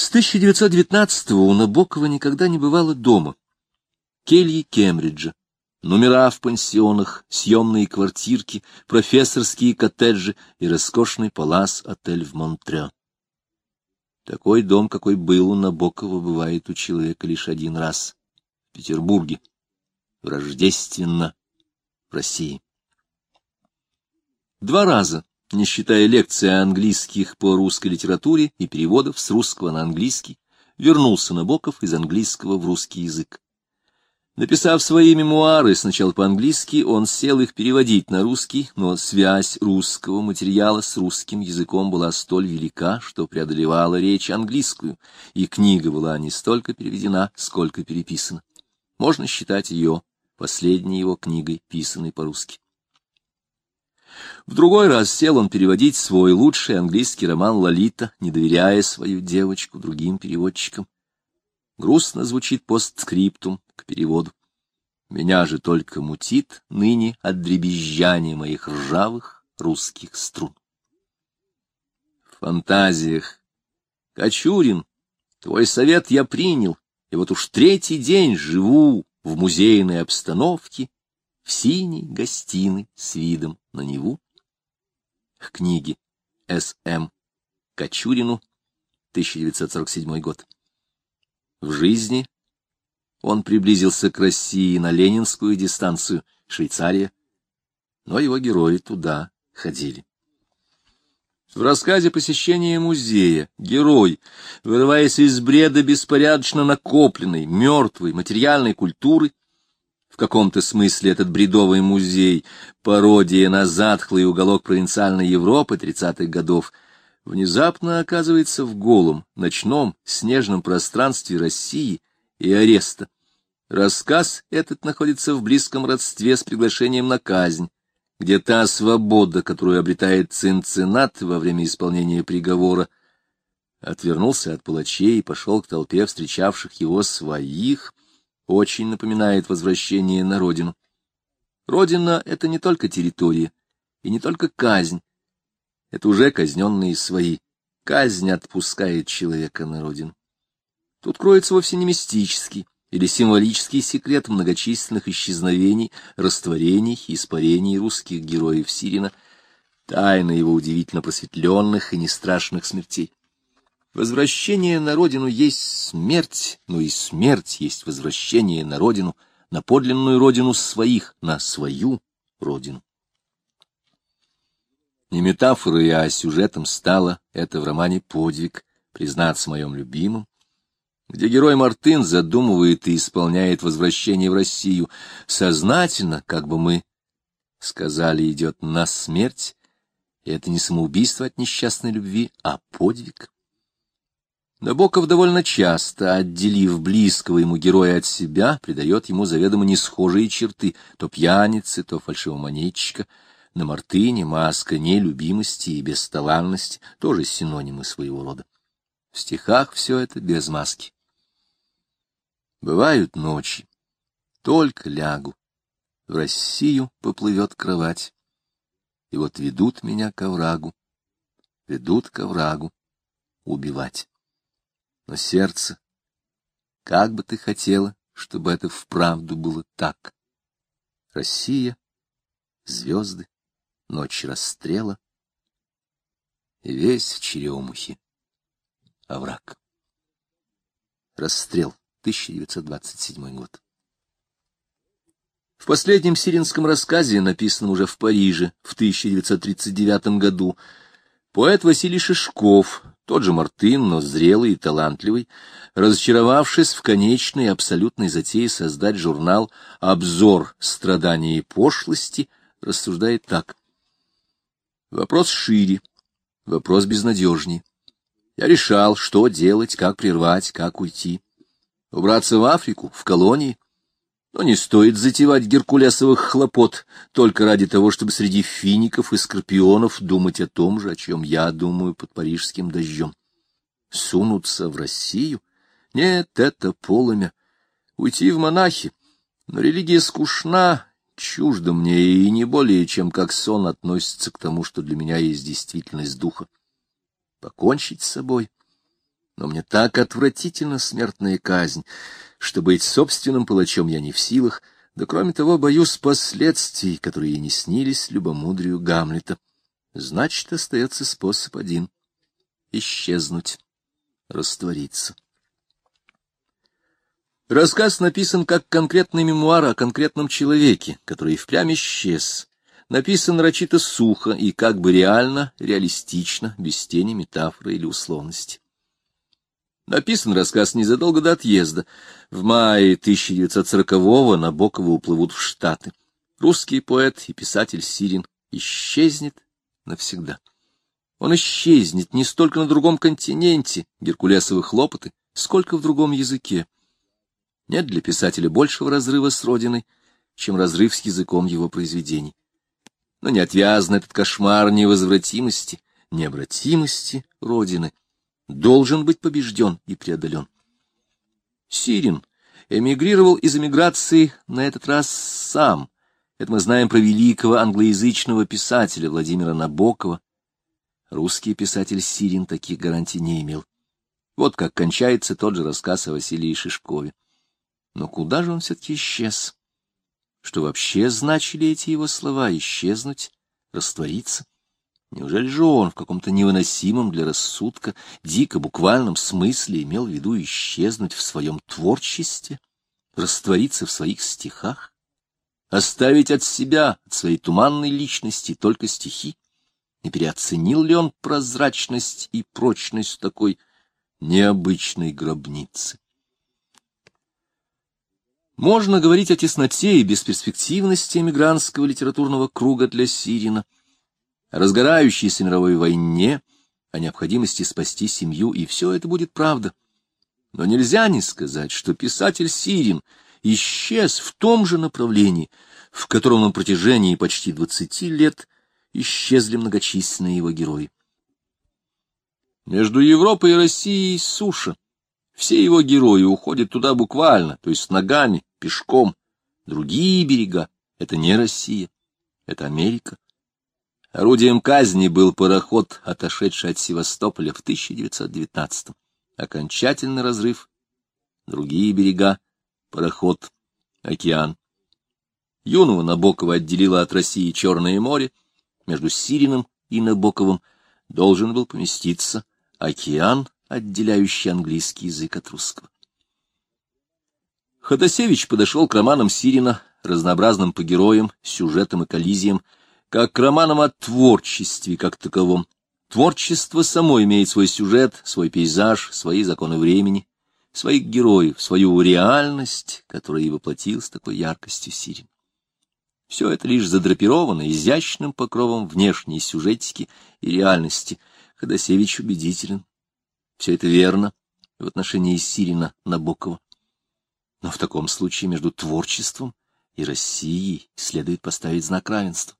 С 1919-го у Набокова никогда не бывало дома. Кельи Кембриджа, номера в пансионах, съемные квартирки, профессорские коттеджи и роскошный палас-отель в Монтрео. Такой дом, какой был у Набокова, бывает у человека лишь один раз — в Петербурге, рождественно, в России. Два раза не считая лекций английских по русской литературе и переводов с русского на английский, вернулся Набоков из английского в русский язык. Написав свои мемуары сначала по-английски, он сел их переводить на русский, но связь русского материала с русским языком была столь велика, что преодолевала речь английскую, и книга была не столько переведена, сколько переписана. Можно считать ее последней его книгой, писанной по-русски. В другой раз сел он переводить свой лучший английский роман «Лолита», не доверяя свою девочку другим переводчикам. Грустно звучит постскриптум к переводу. Меня же только мутит ныне от дребезжания моих ржавых русских струн. В фантазиях. Кочурин, твой совет я принял, и вот уж третий день живу в музейной обстановке, в синей гостиной с видом на Неву. К книге С.М. Кочурину, 1947 год. В жизни он приблизился к России на ленинскую дистанцию, Швейцария, но его герои туда ходили. В рассказе «Посещение музея» герой, вырываясь из бреда беспорядочно накопленной, мертвой материальной культуры, в каком-то смысле этот бредовый музей, пародия на затхлый уголок провинциальной Европы тридцатых годов, внезапно оказывается в голом, ночном, снежном пространстве России и ареста. Рассказ этот находится в близком родстве с приглашением на казнь, где та свобода, которую обретает Цинциннат во время исполнения приговора, отвернулся от палачей и пошел к толпе встречавших его своих, очень напоминает возвращение на родину. Родина — это не только территория и не только казнь. Это уже казненные свои. Казнь отпускает человека на родину. Тут кроется вовсе не мистический или символический секрет многочисленных исчезновений, растворений и испарений русских героев Сирина, тайна его удивительно просветленных и нестрашных смертей. Возвращение на родину есть смерть, но и смерть есть возвращение на родину, на подлинную родину своих, на свою родину. Не метафорой, а сюжетом стало это в романе «Подвиг», признаться моем любимым, где герой Мартын задумывает и исполняет возвращение в Россию, сознательно, как бы мы сказали, идет на смерть, и это не самоубийство от несчастной любви, а подвиг. Набоков довольно часто, отделив близкого ему героя от себя, придает ему заведомо несхожие черты, то пьяницы, то фальшивомонетчика. На Мартыне маска нелюбимости и бесталанности, тоже синонимы своего рода. В стихах все это без маски. Бывают ночи, только лягу, в Россию поплывет кровать. И вот ведут меня к оврагу, ведут к оврагу убивать. Но сердце, как бы ты хотела, чтобы это вправду было так? Россия, звезды, ночь расстрела и весь в черемухе овраг. Расстрел, 1927 год. В последнем сиринском рассказе, написанном уже в Париже в 1939 году, поэт Василий Шишков тот же Мартын, но зрелый и талантливый, разочаровавшись в конечной абсолютной затее создать журнал «Обзор страданий и пошлости», рассуждает так. Вопрос шире, вопрос безнадежнее. Я решал, что делать, как прервать, как уйти. Убраться в Африку, в колонии — но не стоит затевать геркулесовых хлопот только ради того, чтобы среди фиников и скорпионов думать о том же, о чем я думаю под парижским дождем. Сунуться в Россию? Нет, это полымя. Уйти в монахи. Но религия скучна, чужда мне и не более, чем как сон относится к тому, что для меня есть действительность духа. Покончить с собой? Но мне так отвратительно смертная казнь, что быть собственным палачом я не в силах, да кроме того боюсь последствий, которые не снились любомудрию Гамлета. Значит, остается способ один — исчезнуть, раствориться. Рассказ написан как конкретный мемуар о конкретном человеке, который впрямь исчез. Написан нарочито сухо и как бы реально, реалистично, без тени метафоры или условности. Написан рассказ незадолго до отъезда. В мае 1940-го Набокова уплывут в Штаты. Русский поэт и писатель Сирин исчезнет навсегда. Он исчезнет не столько на другом континенте, геркулесовы хлопоты, сколько в другом языке. Нет для писателя большего разрыва с родиной, чем разрыв с языком его произведений. Но не отвязан этот кошмар невозвратимости, необратимости родины — должен быть побежден и преодолен. Сирин эмигрировал из эмиграции на этот раз сам. Это мы знаем про великого англоязычного писателя Владимира Набокова. Русский писатель Сирин таких гарантий не имел. Вот как кончается тот же рассказ о Василии Шишкове. Но куда же он все-таки исчез? Что вообще значили эти его слова — исчезнуть, раствориться? Неужели же он в каком-то невыносимом для рассудка, дико буквальном смысле имел в виду исчезнуть в своем творчестве, раствориться в своих стихах, оставить от себя, от своей туманной личности только стихи? Не переоценил ли он прозрачность и прочность такой необычной гробницы? Можно говорить о тесноте и бесперспективности эмигрантского литературного круга для Сирина — разгорающейся мировой войне, о необходимости спасти семью, и все это будет правда. Но нельзя не сказать, что писатель Сирин исчез в том же направлении, в котором на протяжении почти двадцати лет исчезли многочисленные его герои. Между Европой и Россией суша. Все его герои уходят туда буквально, то есть ногами, пешком. Другие берега — это не Россия, это Америка. Орудием казни был пароход, отошедший от Севастополя в 1919-м. Окончательный разрыв. Другие берега. Пароход. Океан. Юного Набокова отделило от России Черное море. Между Сириным и Набоковым должен был поместиться океан, отделяющий английский язык от русского. Ходосевич подошел к романам Сирина, разнообразным по героям, сюжетам и коллизиям, как к романам о творчестве как таковом. Творчество само имеет свой сюжет, свой пейзаж, свои законы времени, своих героев, свою реальность, которая и воплотил с такой яркостью Сирин. Все это лишь задрапировано изящным покровом внешней сюжетики и реальности. Ходосевич убедителен. Все это верно в отношении Сирина Набокова. Но в таком случае между творчеством и Россией следует поставить знак равенства.